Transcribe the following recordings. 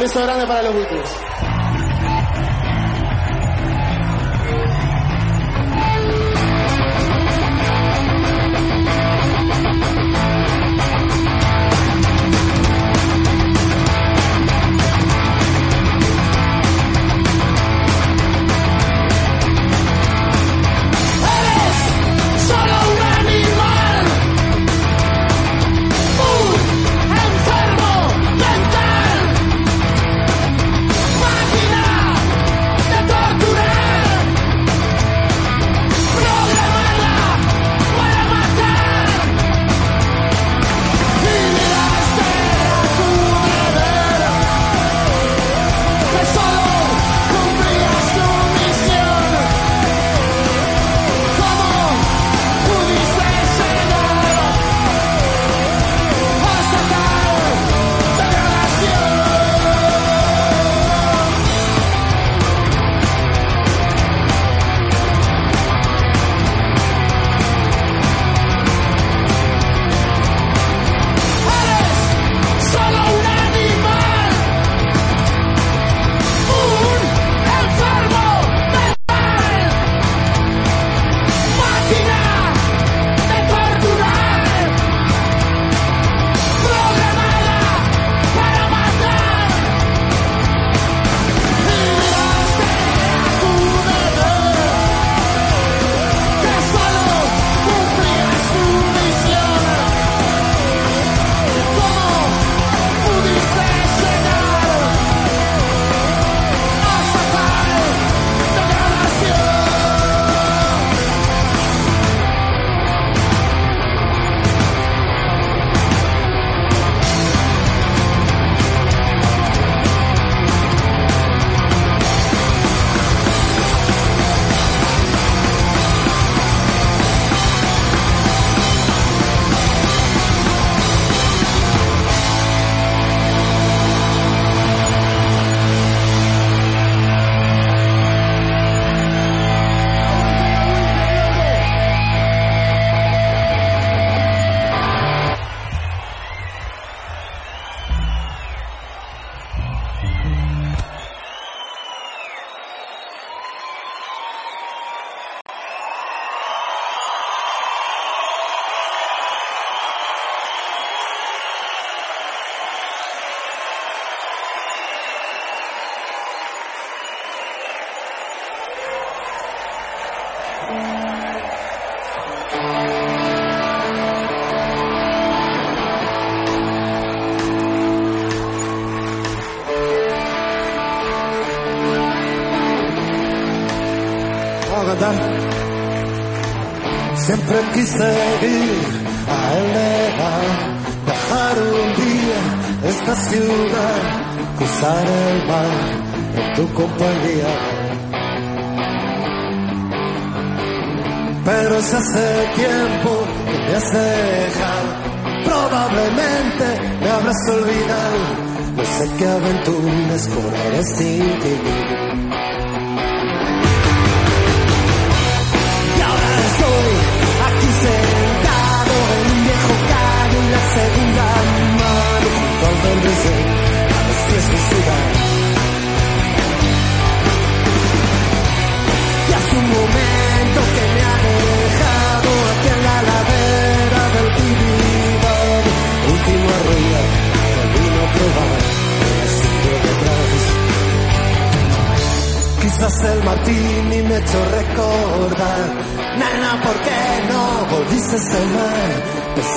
Beso grande para los Beatles.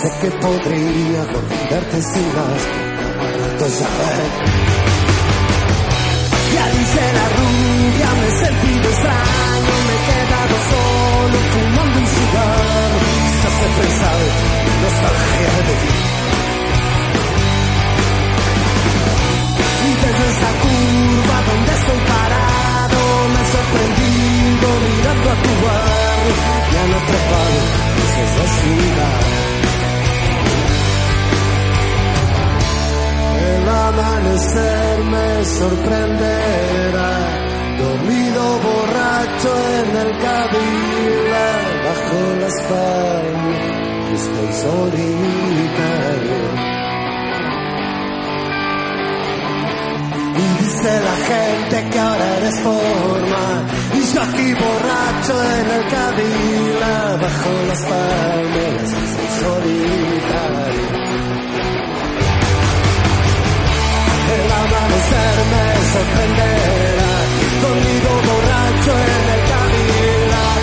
Pensé que podría olvidarte más. Barato ya ver Ya dice la rubia, me he sentido extraño Me he quedado solo fumando un cigarro. He pensado en nostalgia de ti Y desde esa curva donde estoy parado Me he sorprendido mirando a tu barrio. Ya no te paro, dices de ciudad amanecer me sorprenderá. Dormido borracho en el cabila Bajo las palmas, triste y solitario. Y dice la gente que ahora eres forma Y yo aquí borracho en el cabina Bajo las palmeras soy solitario El amanecer me sorprenderá. Dormido borracho en el cabina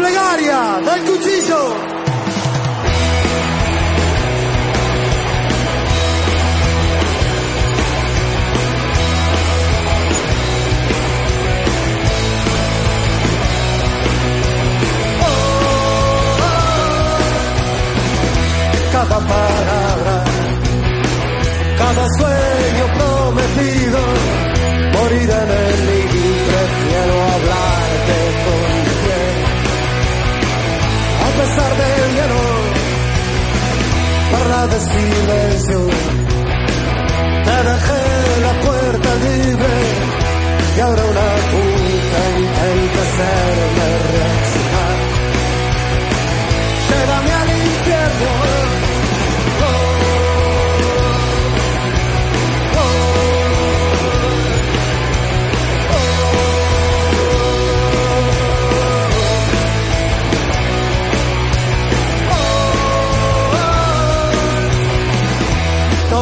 plegaria del cuchillo. Cada palabra, cada sueño pesar del hielo, parlades silencio. Te dejé la puerta libre y ahora una puta intenta hacerme reaccionar.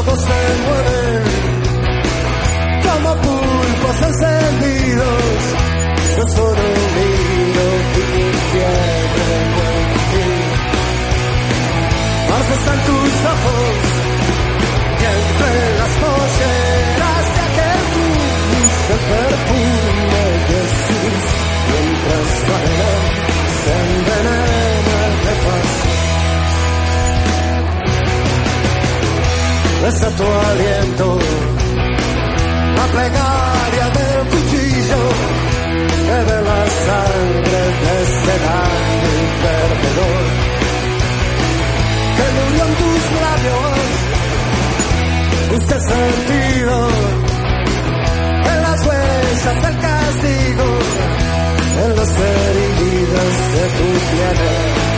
Todos se mueven como pulpos encendidos. Yo solo miro pierde en ti. Más están tus ojos y entre las polleras de aquel dulce perfume Jesús mientras bailan besa tu aliento, la plegaria del cuchillo que de la sangre de daño perdedor que murió en tus labios, usted sentido en las huellas del castigo, en las heridas de tu piel.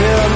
Yeah.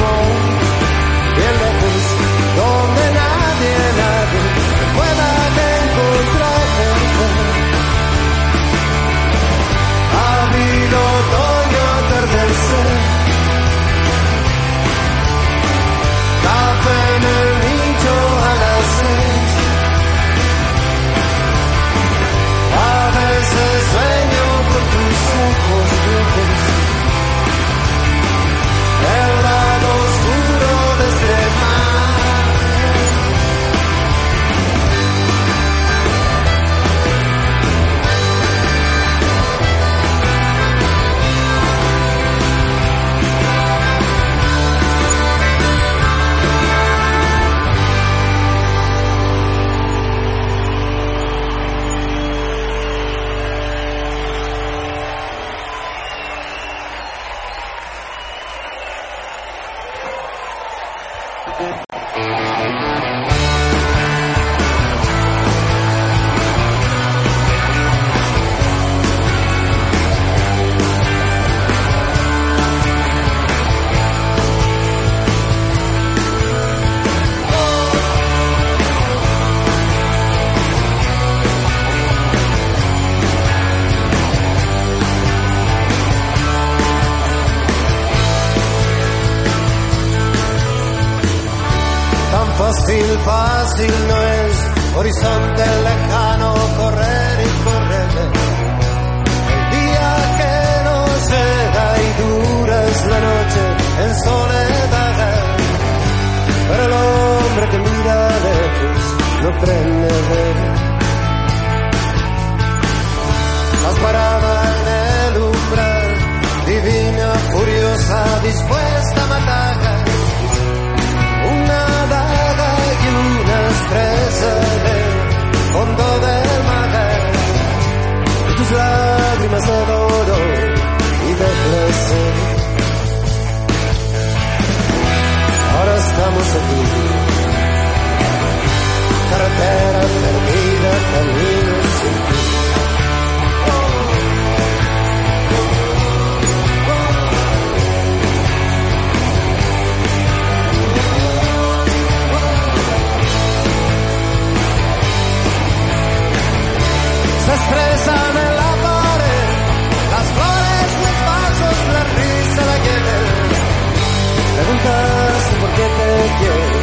porque te quiero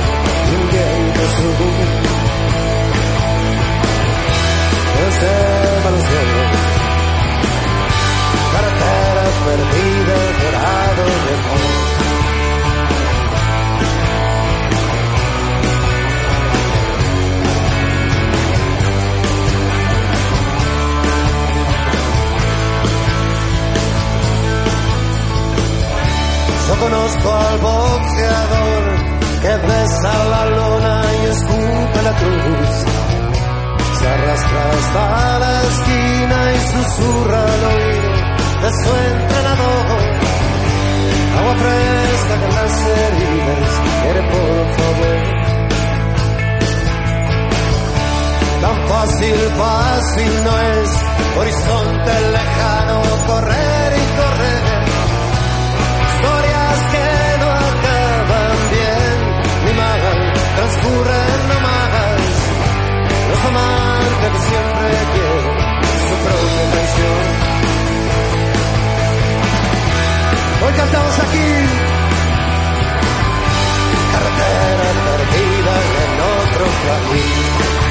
Ninguém te segura Desde Marcelo Cartera perdida, dorado de amor. Yo conozco al boxeador que besa la lona y escupe la cruz. Se arrastra hasta la esquina y susurra al oído de su entrenador. Agua fresca que las heridas quiere por favor. Tan fácil, fácil no es, horizonte lejano correr transcurren nomás. Los amantes que siempre quieren su propia. Hoy cantamos aquí. Carretera perdida en otro país.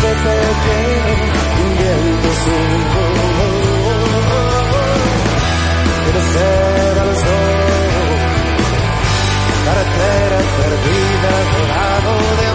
que te quiero un viento sur. Quiero ser al sol, carretera perdida, dorado de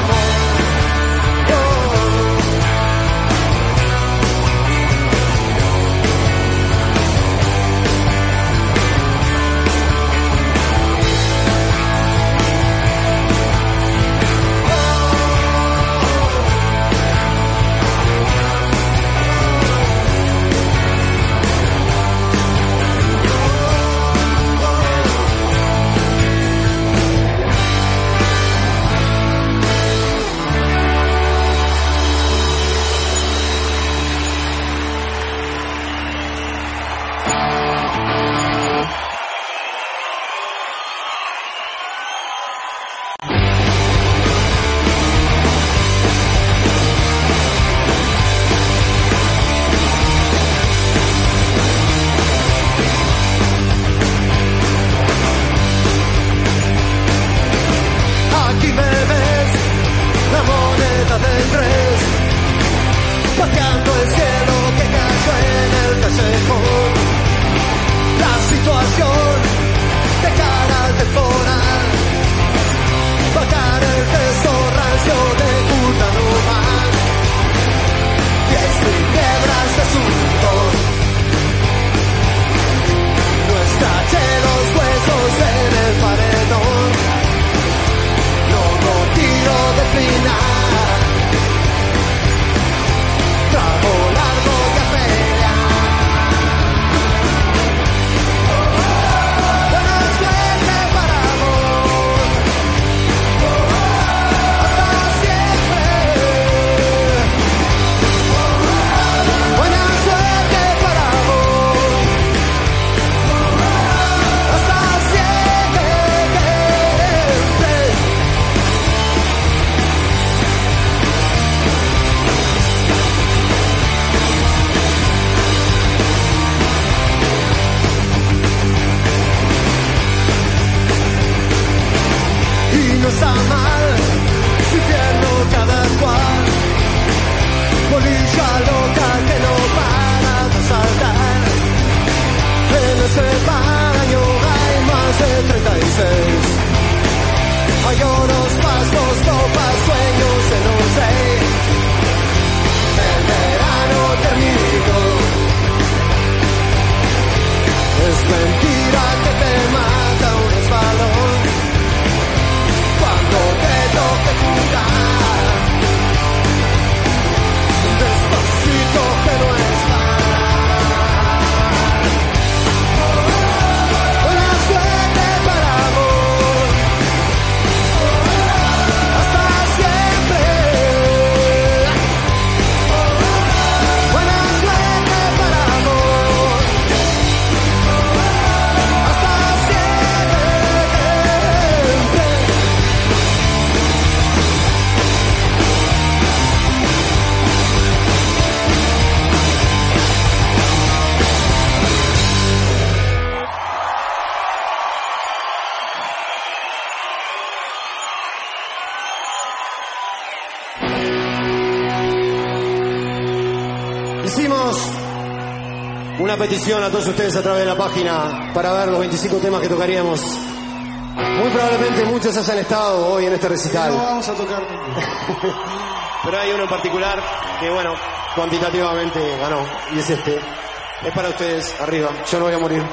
petición a todos ustedes a través de la página para ver los 25 temas que tocaríamos. Muy probablemente muchos hayan estado hoy en este recital. No vamos a tocar Pero hay uno en particular que, bueno, cuantitativamente ganó, y es este. Es para ustedes, arriba. Yo no voy a morir.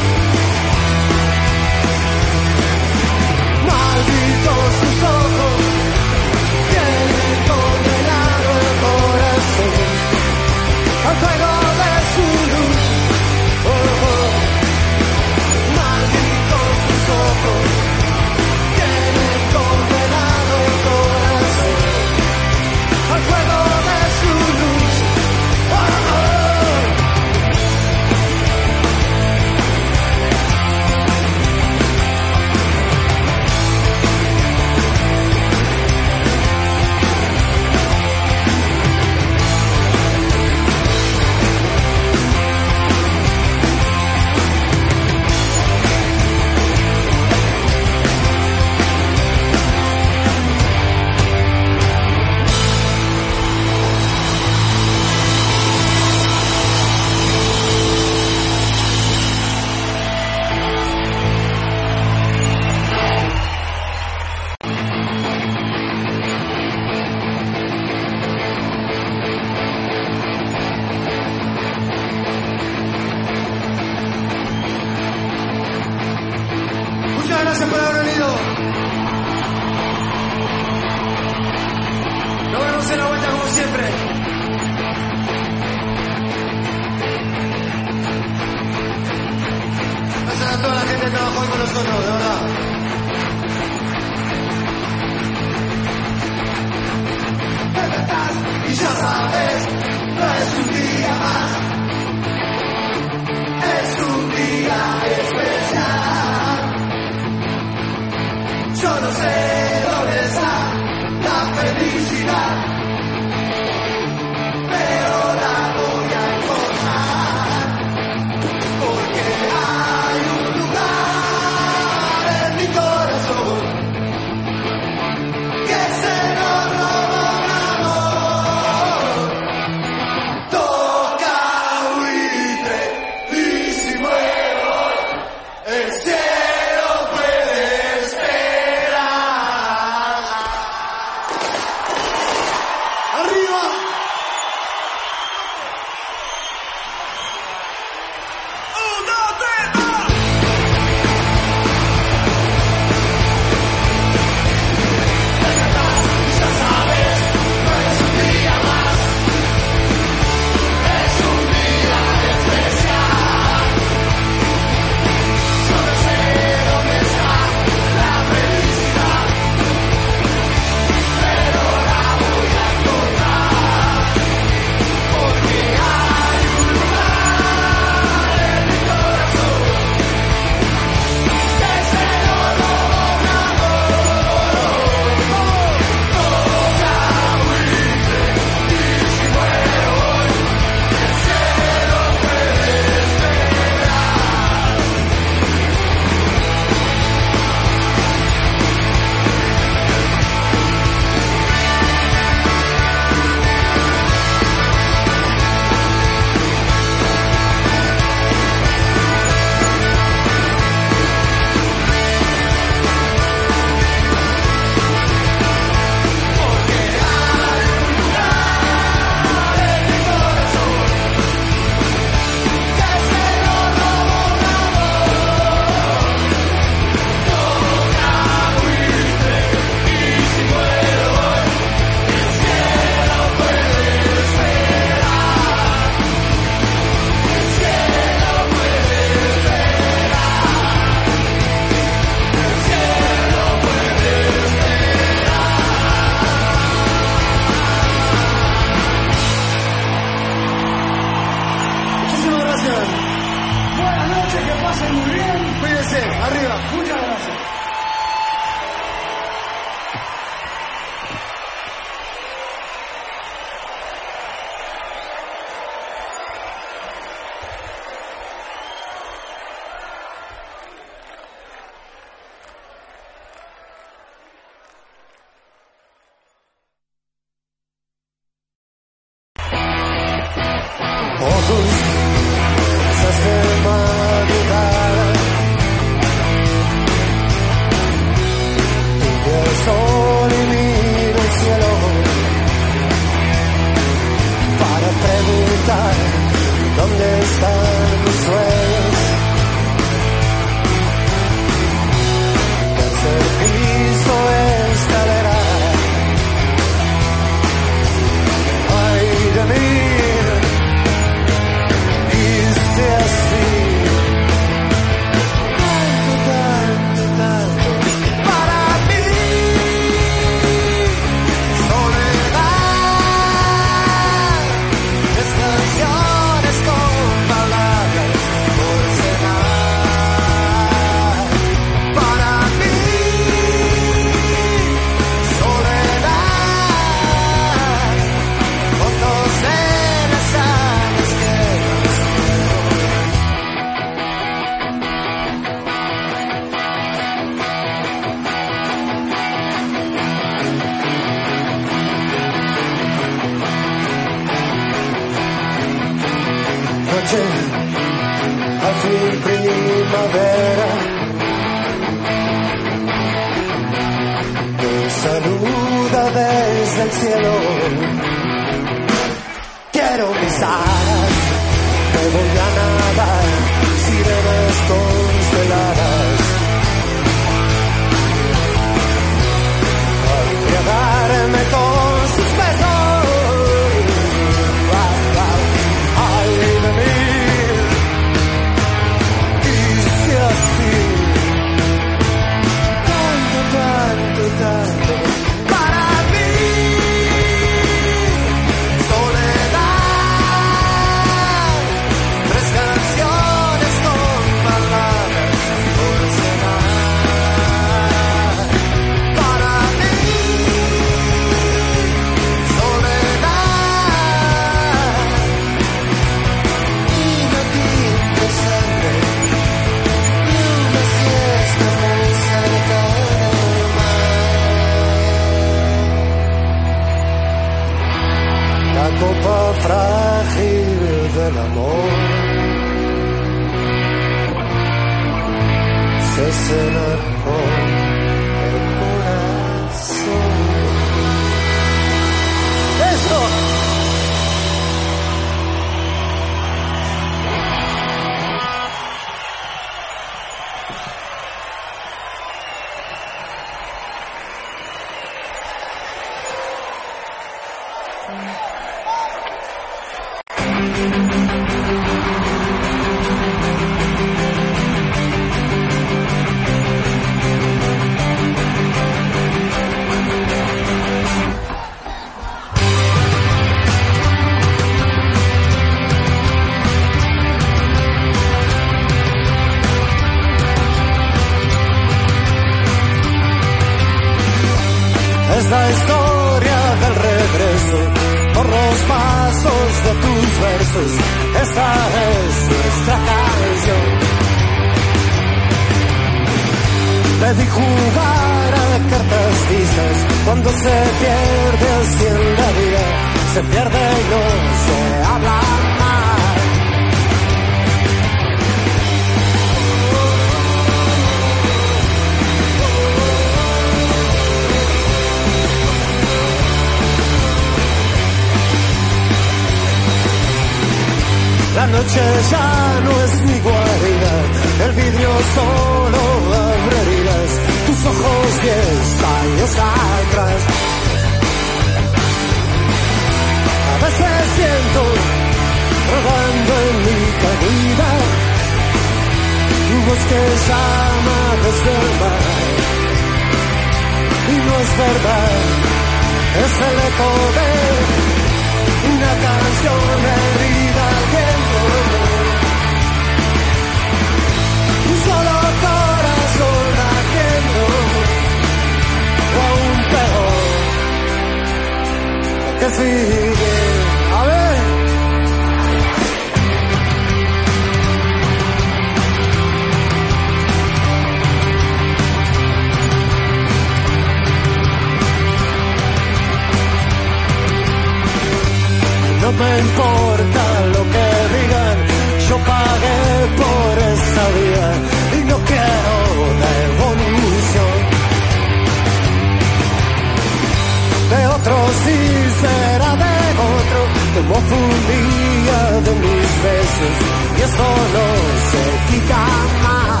de mis besos y eso no se quita más.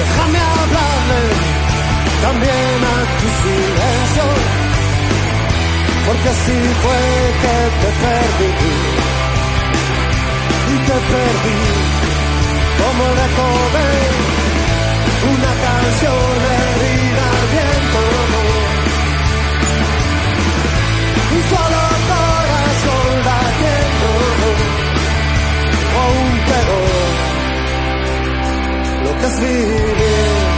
Déjame hablarle también a tu silencio, porque así fue que te perdí y te perdí como la una canción. Das Leben.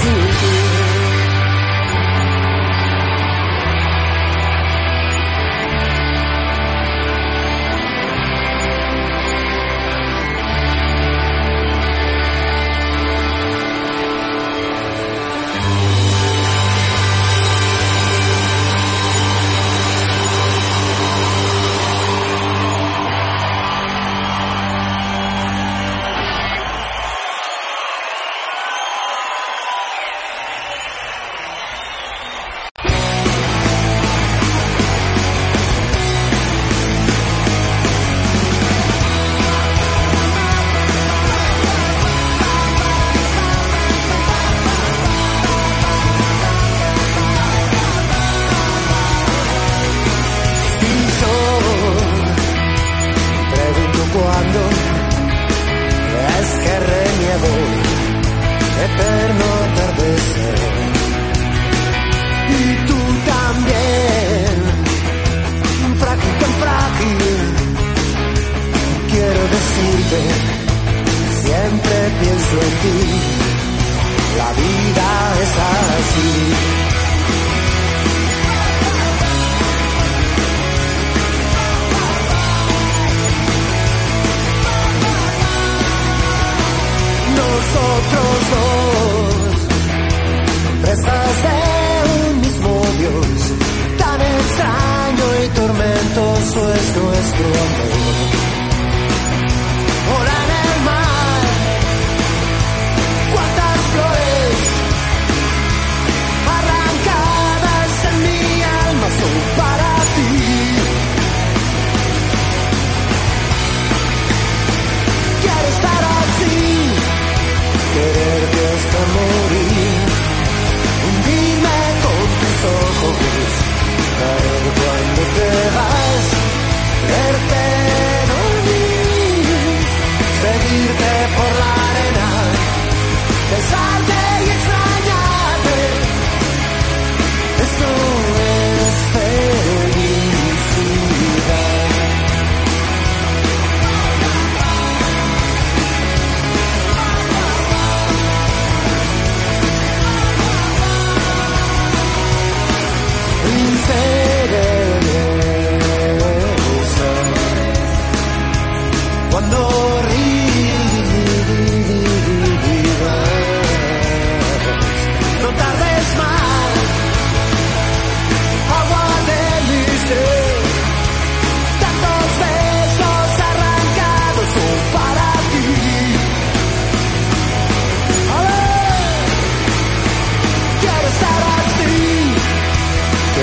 to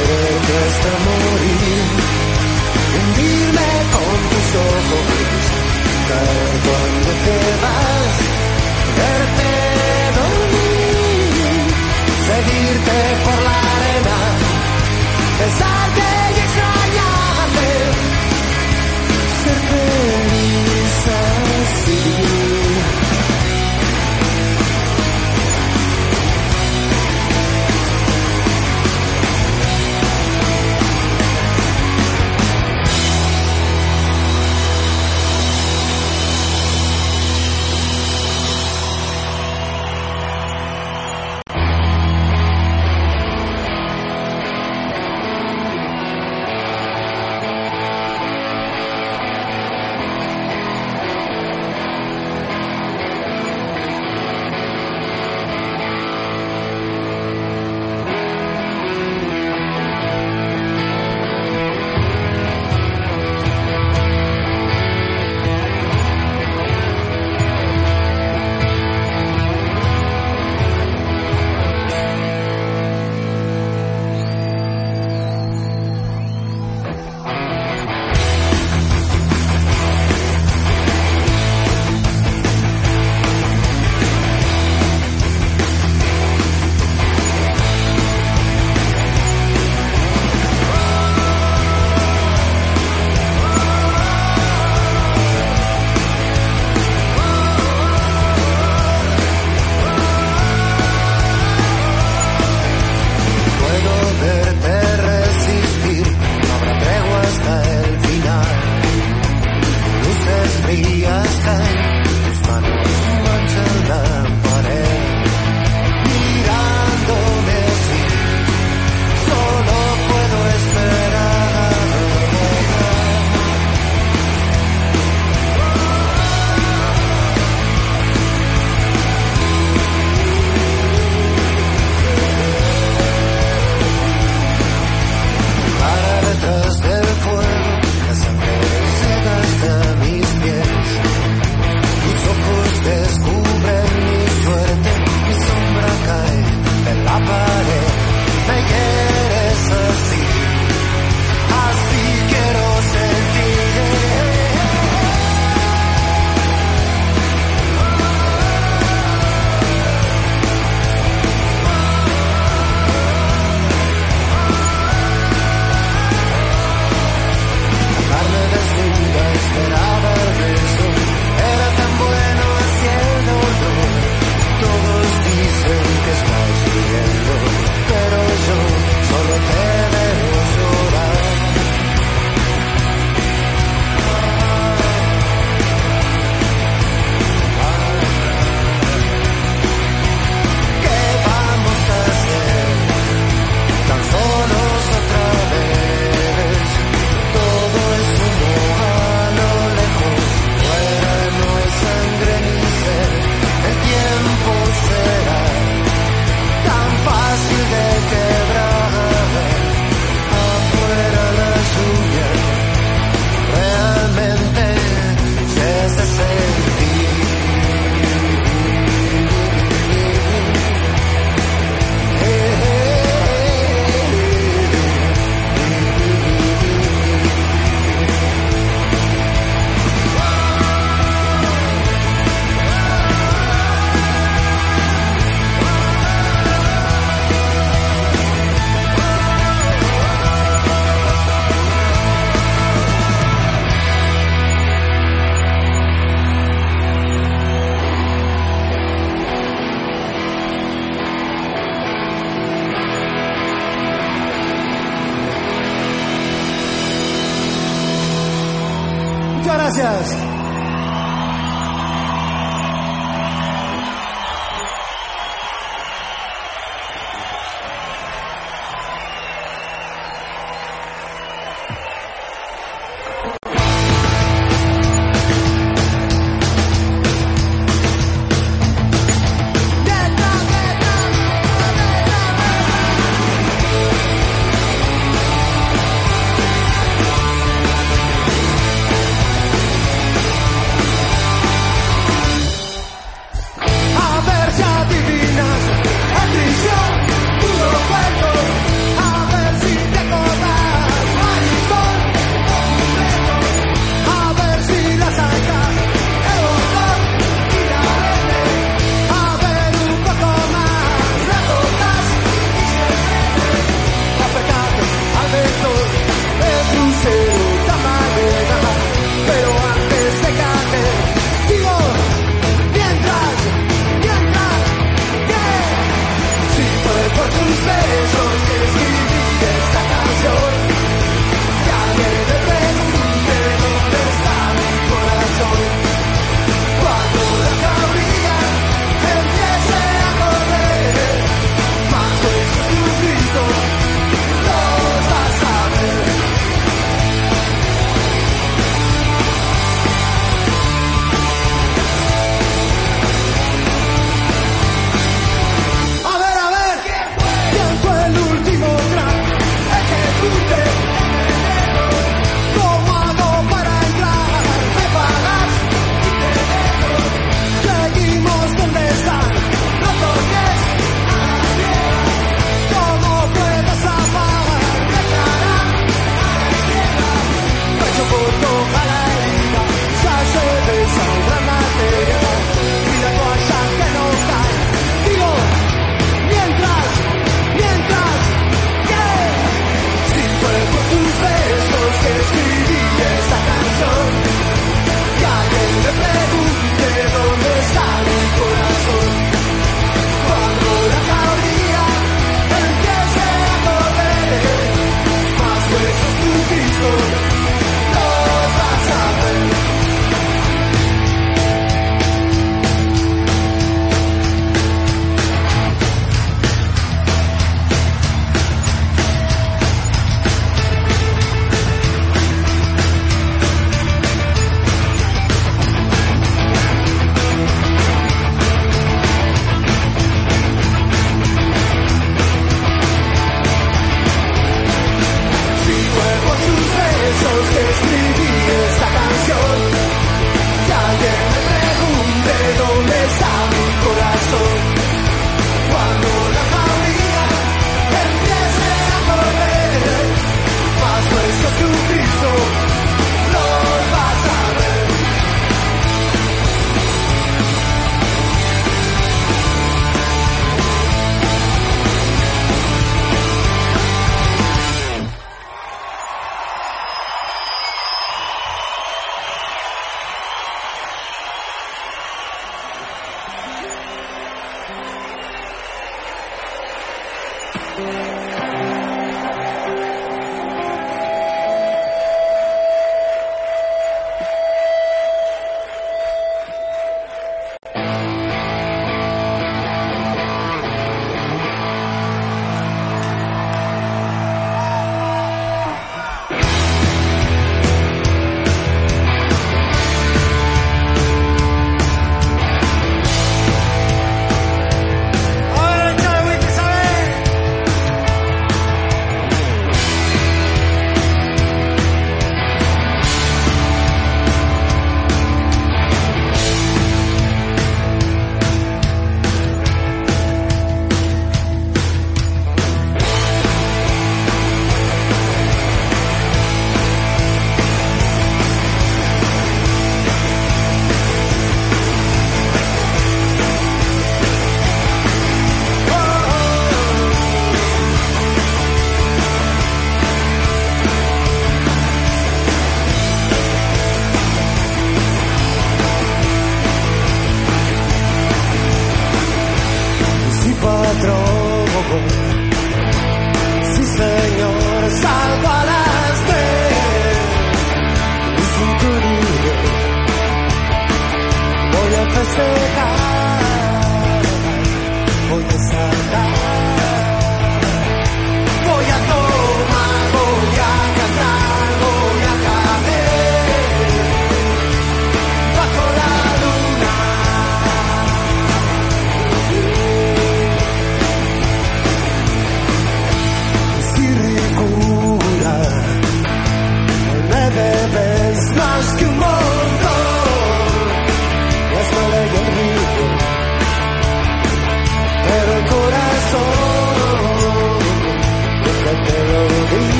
quererte hasta morir, hundirme con tus ojos.